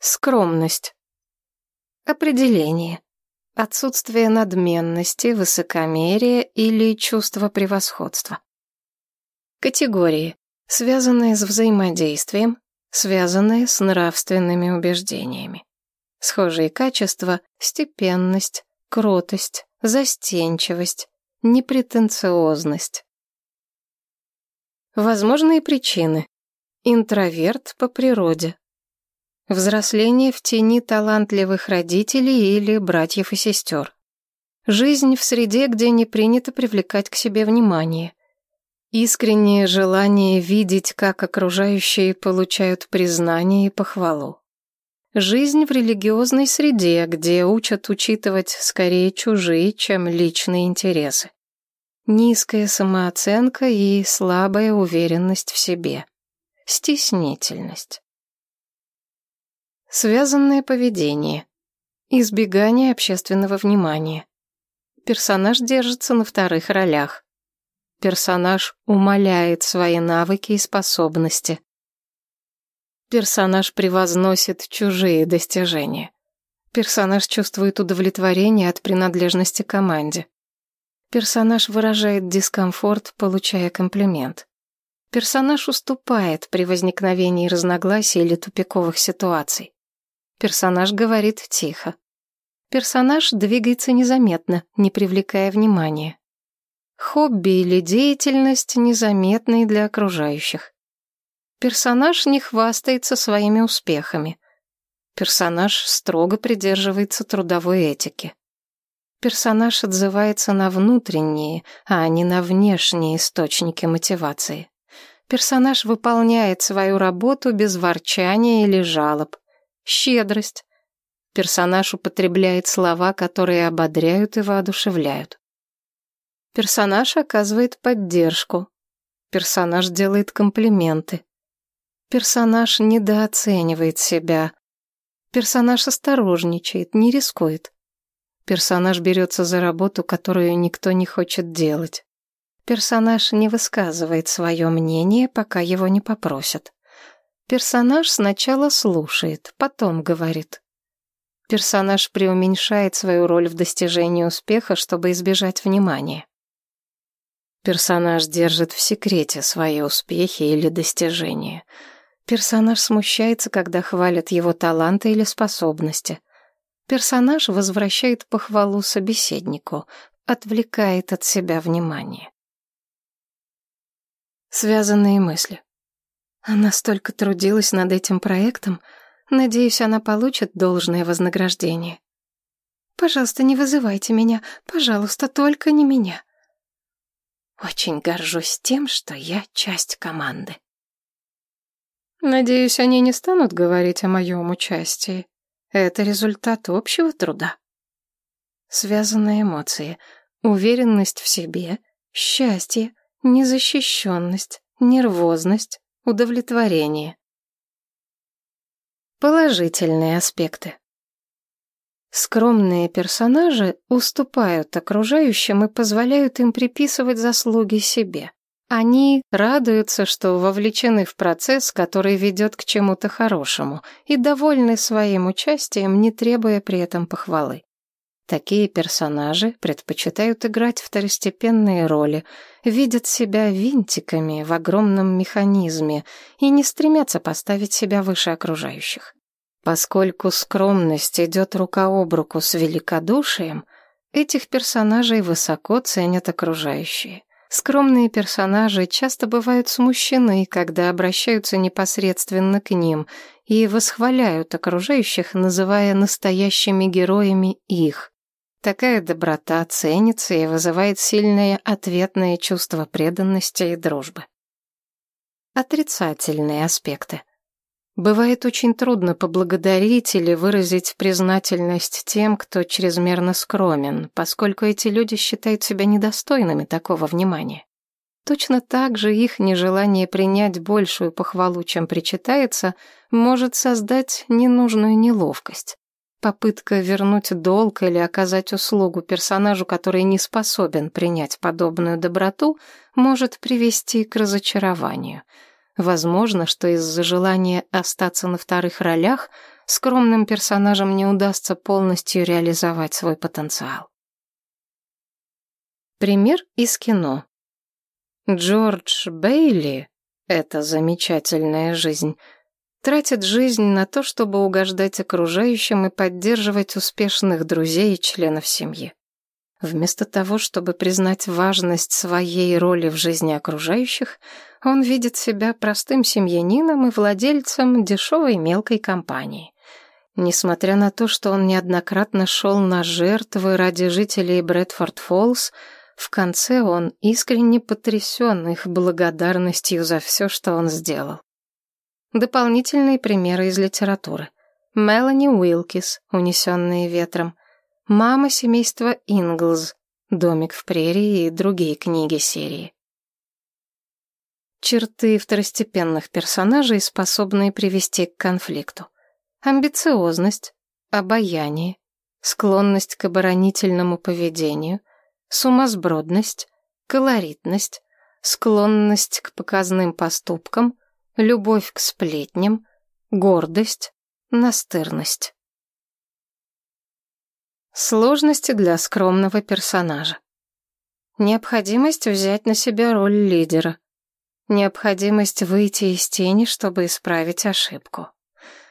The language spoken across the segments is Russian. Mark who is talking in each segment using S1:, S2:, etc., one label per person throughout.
S1: Скромность. Определение. Отсутствие надменности, высокомерия или чувства превосходства. Категории, связанные с взаимодействием, связанные с нравственными убеждениями. Схожие качества – степенность, кротость, застенчивость, непретенциозность. Возможные причины. Интроверт по природе. Взросление в тени талантливых родителей или братьев и сестер. Жизнь в среде, где не принято привлекать к себе внимание. Искреннее желание видеть, как окружающие получают признание и похвалу. Жизнь в религиозной среде, где учат учитывать скорее чужие, чем личные интересы. Низкая самооценка и слабая уверенность в себе. Стеснительность. Связанное поведение. Избегание общественного внимания. Персонаж держится на вторых ролях. Персонаж умаляет свои навыки и способности. Персонаж превозносит чужие достижения. Персонаж чувствует удовлетворение от принадлежности команде. Персонаж выражает дискомфорт, получая комплимент. Персонаж уступает при возникновении разногласий или тупиковых ситуаций. Персонаж говорит тихо. Персонаж двигается незаметно, не привлекая внимания. Хобби или деятельность незаметные для окружающих. Персонаж не хвастается своими успехами. Персонаж строго придерживается трудовой этики. Персонаж отзывается на внутренние, а не на внешние источники мотивации. Персонаж выполняет свою работу без ворчания или жалоб. Щедрость. Персонаж употребляет слова, которые ободряют и воодушевляют. Персонаж оказывает поддержку. Персонаж делает комплименты. Персонаж недооценивает себя. Персонаж осторожничает, не рискует. Персонаж берется за работу, которую никто не хочет делать. Персонаж не высказывает свое мнение, пока его не попросят. Персонаж сначала слушает, потом говорит. Персонаж преуменьшает свою роль в достижении успеха, чтобы избежать внимания. Персонаж держит в секрете свои успехи или достижения. Персонаж смущается, когда хвалят его таланты или способности. Персонаж возвращает похвалу собеседнику, отвлекает от себя внимание. Связанные мысли. Она столько трудилась над этим проектом. Надеюсь, она получит должное вознаграждение. Пожалуйста, не вызывайте меня. Пожалуйста, только не меня. Очень горжусь тем, что я часть команды. Надеюсь, они не станут говорить о моем участии. Это результат общего труда. Связанные эмоции, уверенность в себе, счастье, незащищенность, нервозность, удовлетворение. Положительные аспекты. Скромные персонажи уступают окружающим и позволяют им приписывать заслуги себе. Они радуются, что вовлечены в процесс, который ведет к чему-то хорошему, и довольны своим участием, не требуя при этом похвалы. Такие персонажи предпочитают играть второстепенные роли, видят себя винтиками в огромном механизме и не стремятся поставить себя выше окружающих. Поскольку скромность идет рука об руку с великодушием, этих персонажей высоко ценят окружающие. Скромные персонажи часто бывают смущены, когда обращаются непосредственно к ним и восхваляют окружающих, называя настоящими героями их. Такая доброта ценится и вызывает сильное ответное чувство преданности и дружбы. Отрицательные аспекты. Бывает очень трудно поблагодарить или выразить признательность тем, кто чрезмерно скромен, поскольку эти люди считают себя недостойными такого внимания. Точно так же их нежелание принять большую похвалу, чем причитается, может создать ненужную неловкость. Попытка вернуть долг или оказать услугу персонажу, который не способен принять подобную доброту, может привести к разочарованию – Возможно, что из-за желания остаться на вторых ролях скромным персонажам не удастся полностью реализовать свой потенциал. Пример из кино. Джордж Бейли, это замечательная жизнь, тратит жизнь на то, чтобы угождать окружающим и поддерживать успешных друзей и членов семьи. Вместо того, чтобы признать важность своей роли в жизни окружающих, он видит себя простым семьянином и владельцем дешевой мелкой компании. Несмотря на то, что он неоднократно шел на жертвы ради жителей Брэдфорд-Фоллс, в конце он искренне потрясен их благодарностью за все, что он сделал. Дополнительные примеры из литературы. Мелани Уилкис, унесенные ветром. Мама семейства Инглз, Домик в прерии и другие книги серии. Черты второстепенных персонажей, способные привести к конфликту. Амбициозность, обаяние, склонность к оборонительному поведению, сумасбродность, колоритность, склонность к показным поступкам, любовь к сплетням, гордость, настырность. Сложности для скромного персонажа. Необходимость взять на себя роль лидера. Необходимость выйти из тени, чтобы исправить ошибку.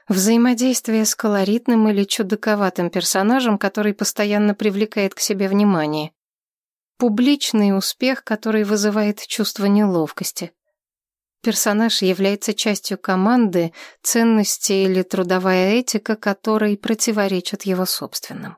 S1: Взаимодействие с колоритным или чудаковатым персонажем, который постоянно привлекает к себе внимание. Публичный успех, который вызывает чувство неловкости. Персонаж является частью команды, ценности или трудовая этика, которой противоречат его собственным.